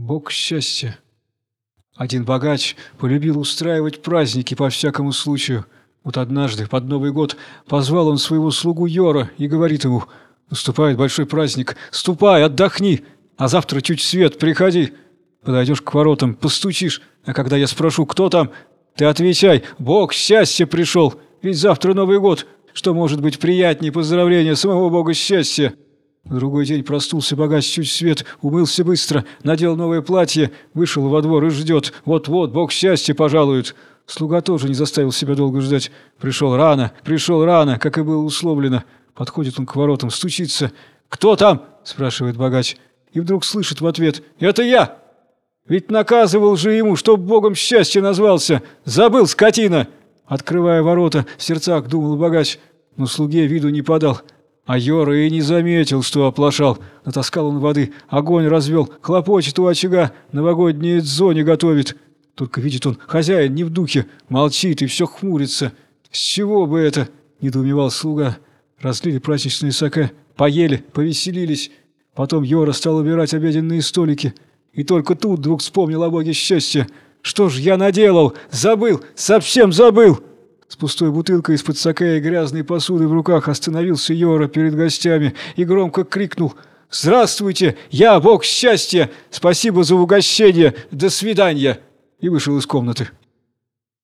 Бог счастья. Один богач полюбил устраивать праздники по всякому случаю. Вот однажды, под Новый год, позвал он своего слугу Йора и говорит ему, «Наступает большой праздник, ступай, отдохни, а завтра чуть свет, приходи. Подойдешь к воротам, постучишь, а когда я спрошу, кто там, ты отвечай, Бог счастья пришел, ведь завтра Новый год, что может быть приятнее поздравления самого Бога счастья?» Другой день простулся богач чуть свет, умылся быстро, надел новое платье, вышел во двор и ждет. Вот-вот, бог счастья пожалует. Слуга тоже не заставил себя долго ждать. Пришел рано, пришел рано, как и было условлено. Подходит он к воротам, стучится. «Кто там?» – спрашивает богач. И вдруг слышит в ответ. «Это я!» Ведь наказывал же ему, чтоб богом счастья назвался. Забыл, скотина!» Открывая ворота, в сердцах думал богач, но слуге виду не подал. А Йора и не заметил, что оплошал. Натаскал он воды, огонь развел, хлопочет у очага, новогодние дзони готовит. Только видит он, хозяин не в духе, молчит и все хмурится. «С чего бы это?» – недоумевал слуга. Разлили праздничные саке, поели, повеселились. Потом Йора стал убирать обеденные столики. И только тут вдруг вспомнил о боге счастья. «Что ж я наделал? Забыл! Совсем забыл!» С пустой бутылкой из-под саке и грязной посуды в руках остановился Йора перед гостями и громко крикнул «Здравствуйте! Я бог счастья! Спасибо за угощение! До свидания!» и вышел из комнаты.